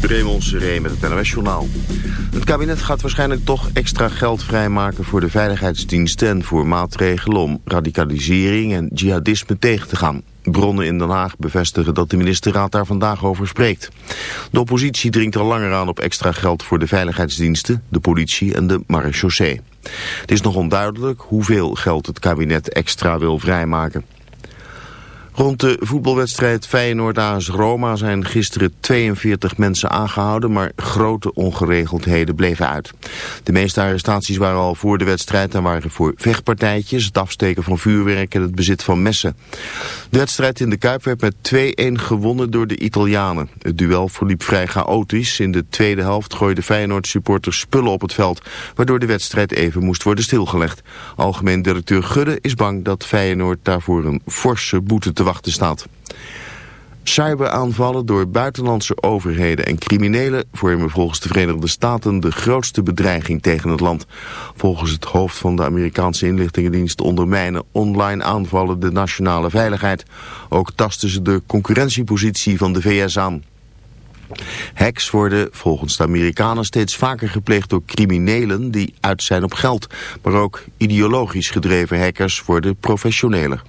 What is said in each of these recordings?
Raymond Seré met het NOS-journaal. Het kabinet gaat waarschijnlijk toch extra geld vrijmaken voor de veiligheidsdiensten... en voor maatregelen om radicalisering en jihadisme tegen te gaan. Bronnen in Den Haag bevestigen dat de ministerraad daar vandaag over spreekt. De oppositie dringt al langer aan op extra geld voor de veiligheidsdiensten, de politie en de marechaussee. Het is nog onduidelijk hoeveel geld het kabinet extra wil vrijmaken. Rond de voetbalwedstrijd Feyenoord-AS Roma zijn gisteren 42 mensen aangehouden, maar grote ongeregeldheden bleven uit. De meeste arrestaties waren al voor de wedstrijd en waren voor vechtpartijtjes, het afsteken van vuurwerk en het bezit van messen. De wedstrijd in de Kuip werd met 2-1 gewonnen door de Italianen. Het duel verliep vrij chaotisch. In de tweede helft gooiden Feyenoord-supporters spullen op het veld, waardoor de wedstrijd even moest worden stilgelegd. Algemeen directeur Gudde is bang dat Feyenoord daarvoor een forse boete te wachten staat. Cyberaanvallen door buitenlandse overheden en criminelen vormen volgens de Verenigde Staten de grootste bedreiging tegen het land. Volgens het hoofd van de Amerikaanse inlichtingendienst ondermijnen online aanvallen de nationale veiligheid. Ook tasten ze de concurrentiepositie van de VS aan. Hacks worden volgens de Amerikanen steeds vaker gepleegd door criminelen die uit zijn op geld. Maar ook ideologisch gedreven hackers worden professioneler.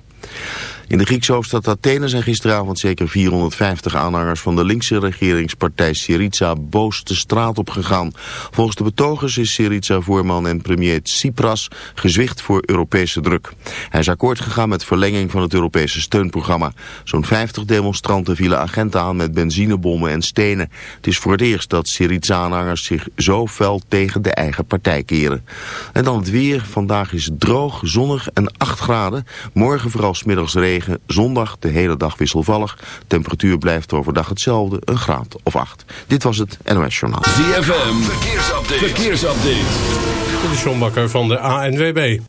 In de Griekse hoofdstad Athene zijn gisteravond zeker 450 aanhangers van de linkse regeringspartij Syriza boos de straat op gegaan. Volgens de betogers is Syriza-voorman en premier Tsipras gezwicht voor Europese druk. Hij is akkoord gegaan met verlenging van het Europese steunprogramma. Zo'n 50 demonstranten vielen agenten aan met benzinebommen en stenen. Het is voor het eerst dat Syriza-aanhangers zich zo fel tegen de eigen partij keren. En dan het weer. Vandaag is droog, zonnig en 8 graden. Morgen vooral smiddags regen Zondag de hele dag wisselvallig. Temperatuur blijft overdag hetzelfde, een graad of 8. Dit was het NOS Journaal. ZFM, verkeersupdate. verkeersupdate. De Sjombakker van de ANWB.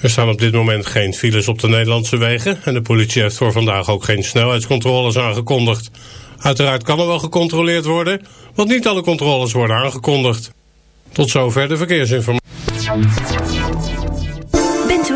Er staan op dit moment geen files op de Nederlandse wegen... en de politie heeft voor vandaag ook geen snelheidscontroles aangekondigd. Uiteraard kan er wel gecontroleerd worden... want niet alle controles worden aangekondigd. Tot zover de verkeersinformatie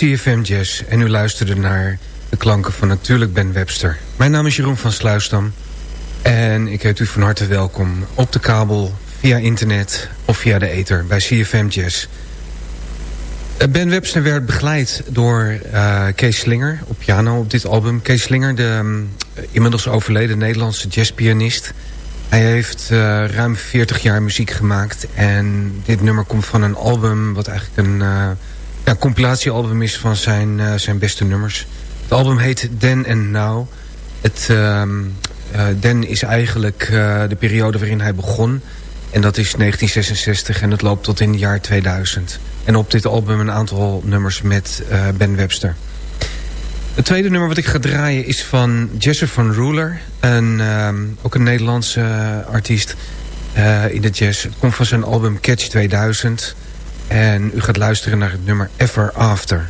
CFM Jazz en u luisterde naar de klanken van Natuurlijk Ben Webster. Mijn naam is Jeroen van Sluisdam en ik heet u van harte welkom op de kabel, via internet of via de ether bij CFM Jazz. Eh, ben Webster werd begeleid door uh, Kees Slinger op piano op dit album. Kees Slinger, de um, inmiddels overleden Nederlandse jazzpianist... Hij heeft uh, ruim 40 jaar muziek gemaakt. En dit nummer komt van een album... wat eigenlijk een ja, compilatiealbum is van zijn, uh, zijn beste nummers. Het album heet Then and Now. Het, Then is eigenlijk de periode waarin hij begon. En dat is 1966 en het loopt tot in het jaar 2000. En op dit album een aantal nummers met Ben Webster. Het tweede nummer wat ik ga draaien is van Jesse van Ruler. Een, um, ook een Nederlandse artiest in de jazz. Het komt van zijn album Catch 2000. En u gaat luisteren naar het nummer Ever After.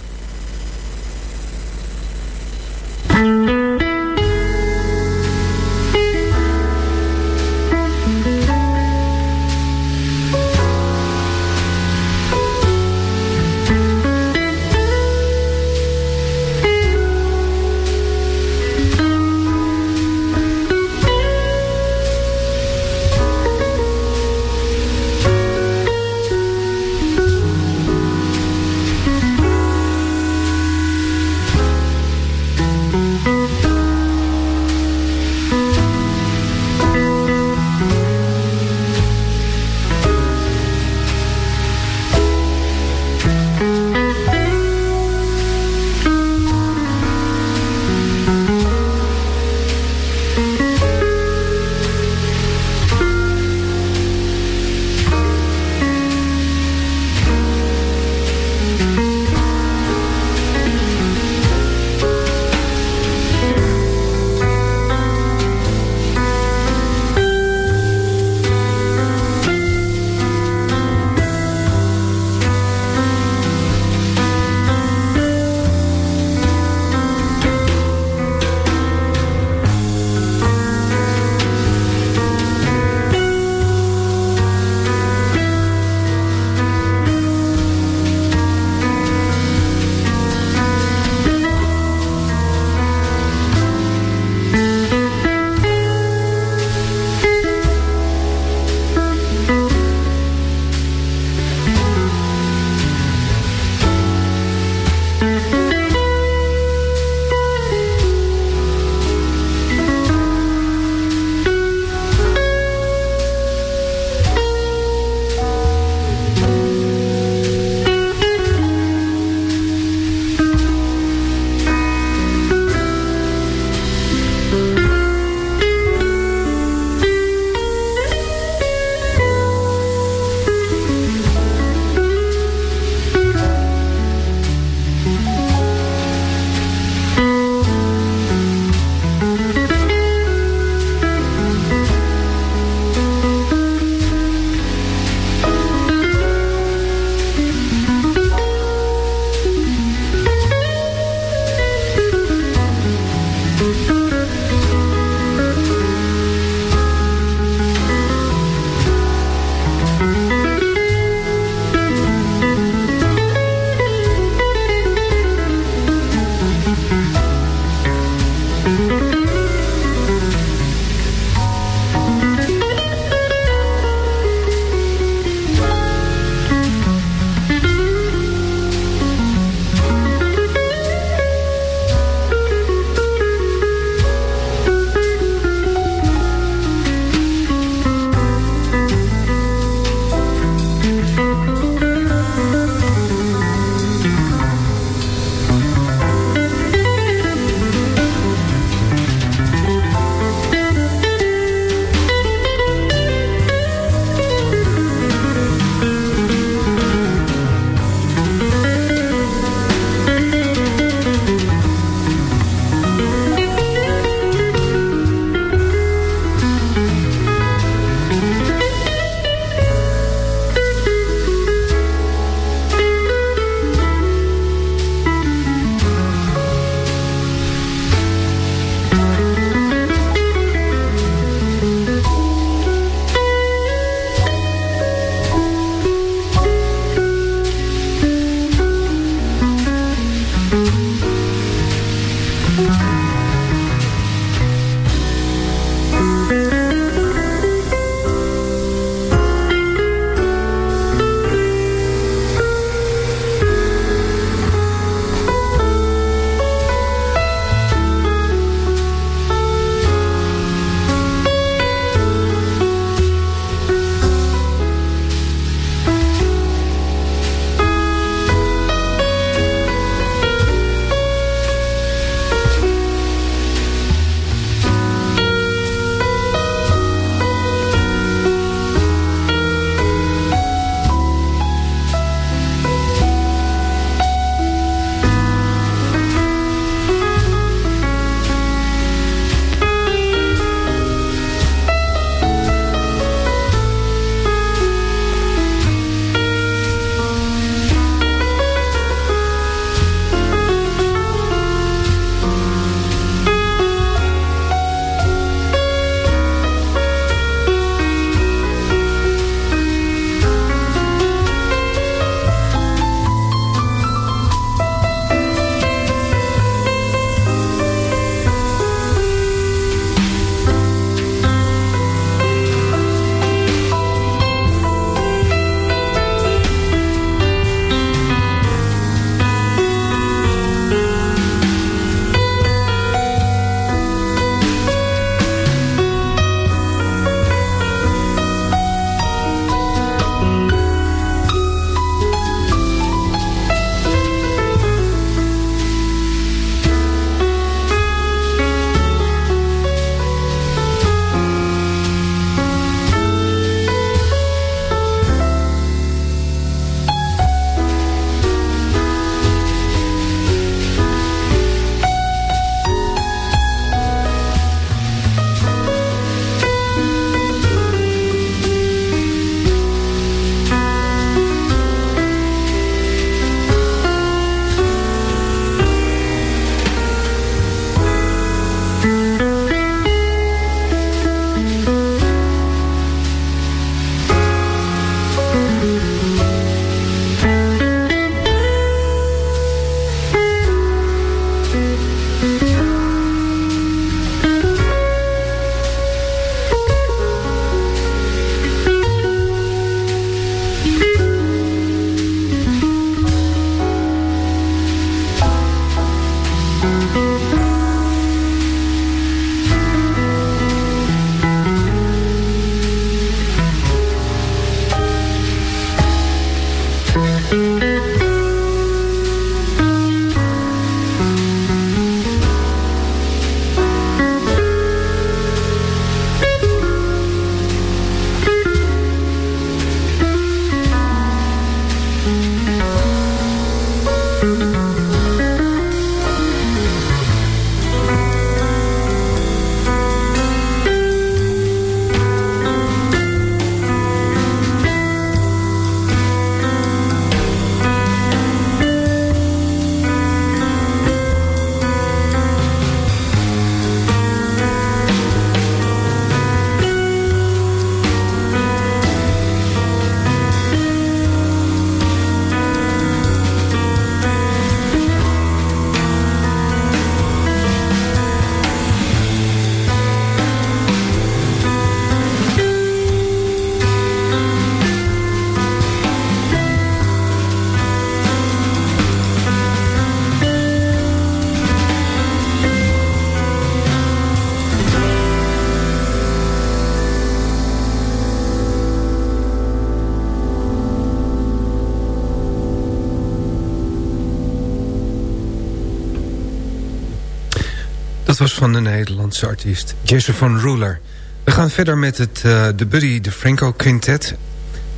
Was van de Nederlandse artiest Jesse van Ruler. We gaan verder met het, uh, de Buddy DeFranco Quintet.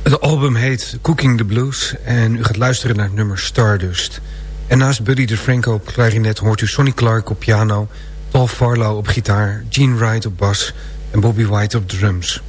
Het album heet Cooking the Blues en u gaat luisteren naar het nummer Stardust. En naast Buddy DeFranco op klarinet hoort u Sonny Clark op piano... Paul Farlow op gitaar, Gene Wright op bas en Bobby White op drums.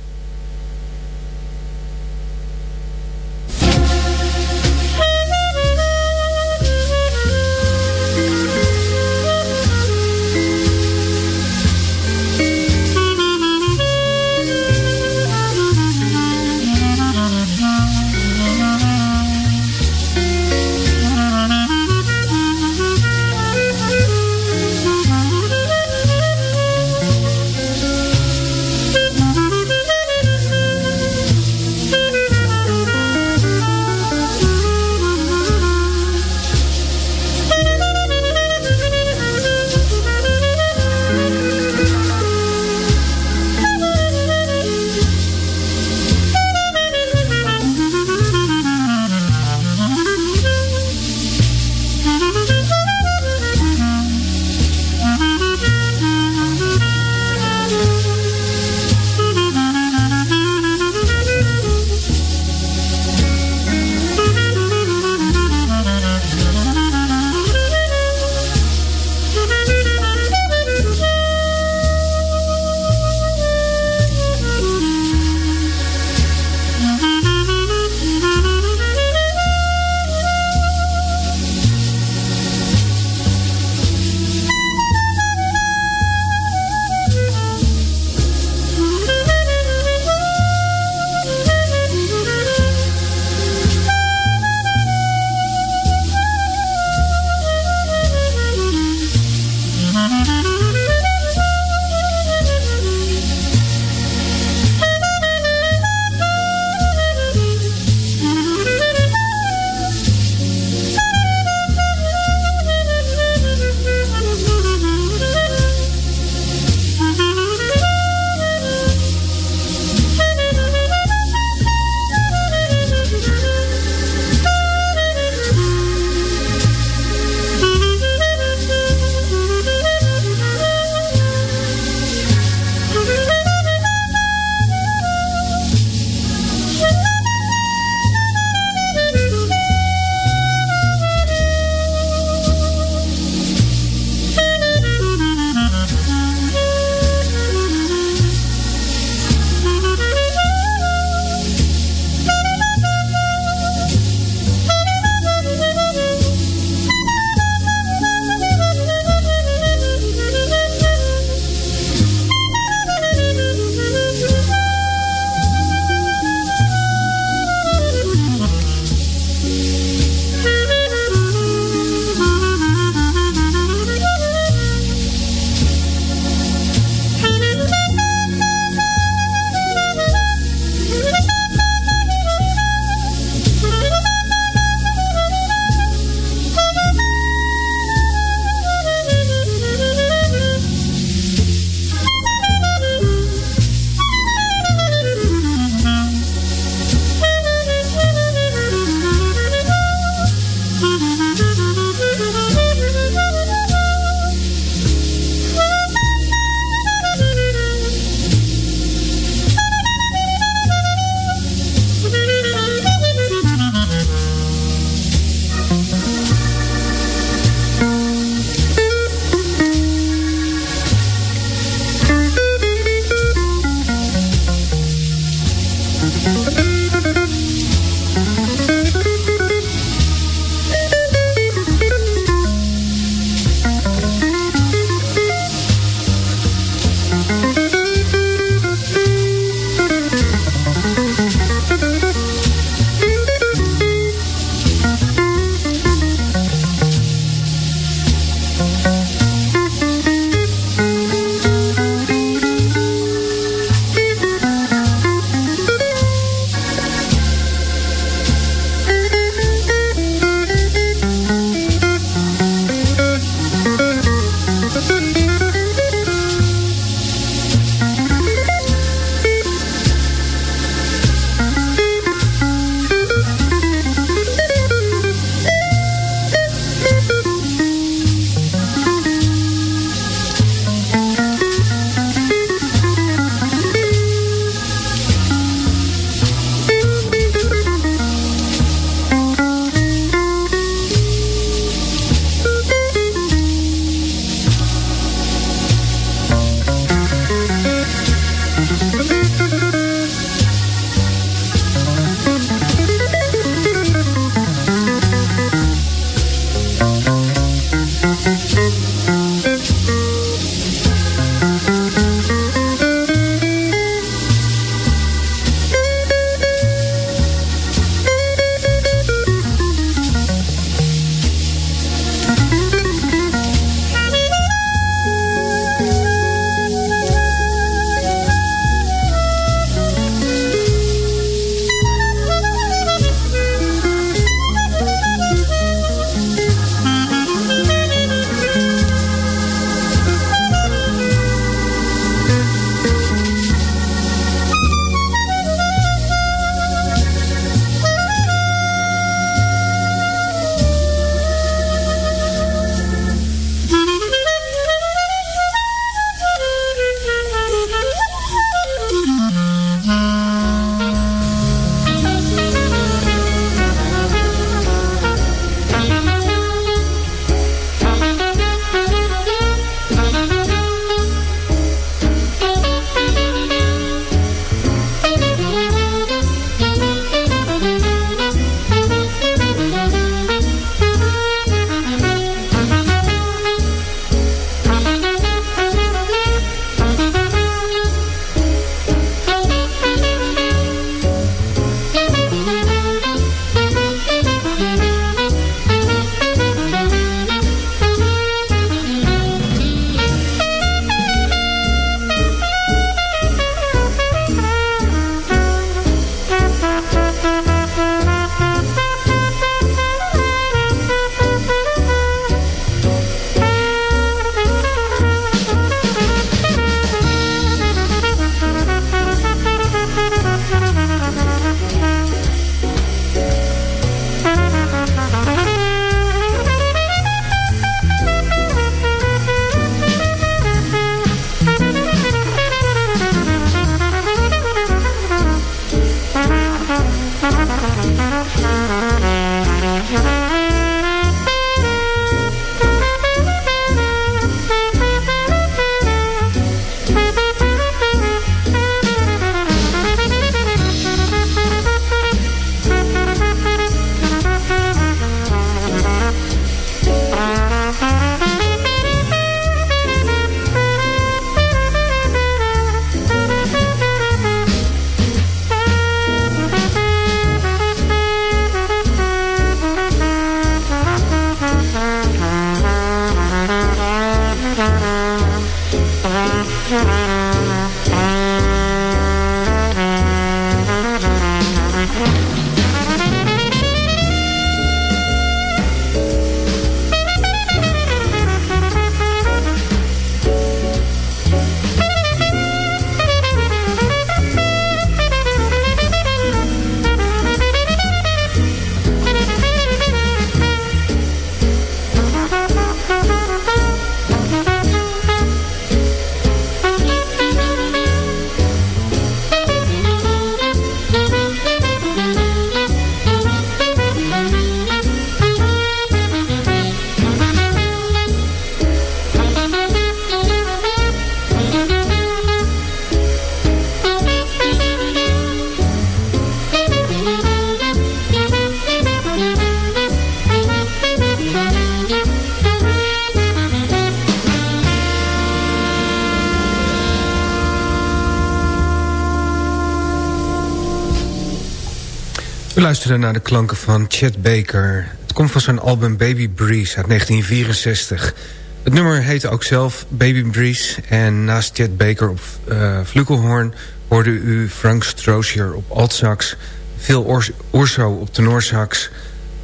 Luisteren naar de klanken van Chet Baker. Het komt van zijn album Baby Breeze uit 1964. Het nummer heette ook zelf Baby Breeze. En naast Chet Baker op uh, flugelhorn hoorde u Frank Strozier op altsax... Phil Orso op tenorsax...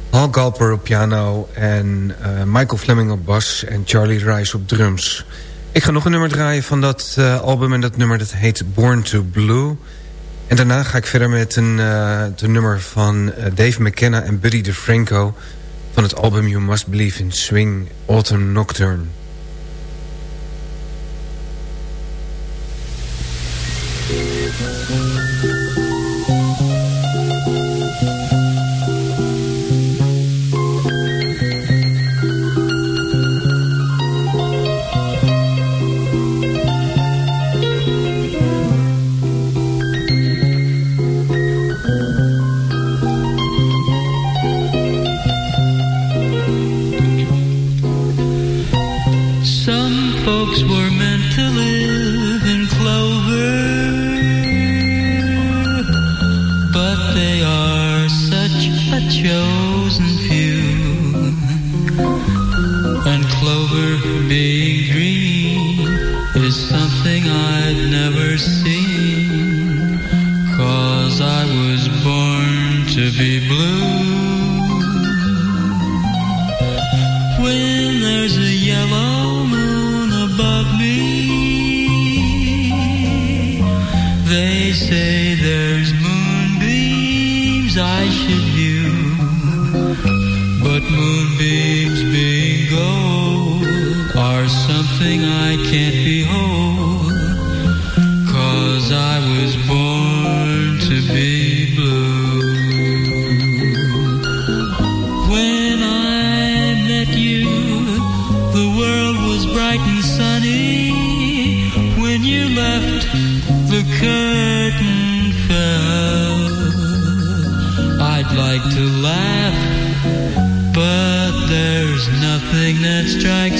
Hal Galper op piano en uh, Michael Fleming op bas... en Charlie Rice op drums. Ik ga nog een nummer draaien van dat uh, album... en dat nummer dat heet Born to Blue... En daarna ga ik verder met een de nummer van uh, Dave McKenna en Buddy DeFranco... van het album You Must Believe in Swing Autumn Nocturne. They say there's moonbeams I should view, but moonbeams being gold are something I can't behold. curtain fell, I'd like to laugh, but there's nothing that strikes.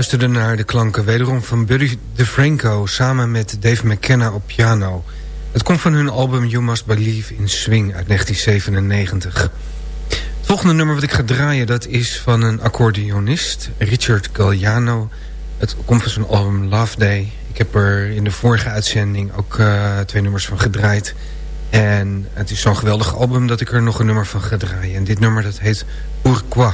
Luisterde naar de klanken wederom van Buddy DeFranco... samen met Dave McKenna op piano. Het komt van hun album You Must Believe in Swing uit 1997. Het volgende nummer wat ik ga draaien... dat is van een accordeonist, Richard Galliano. Het komt van zijn album Love Day. Ik heb er in de vorige uitzending ook uh, twee nummers van gedraaid... En het is zo'n geweldig album dat ik er nog een nummer van ga draaien. En dit nummer dat heet Pourquoi.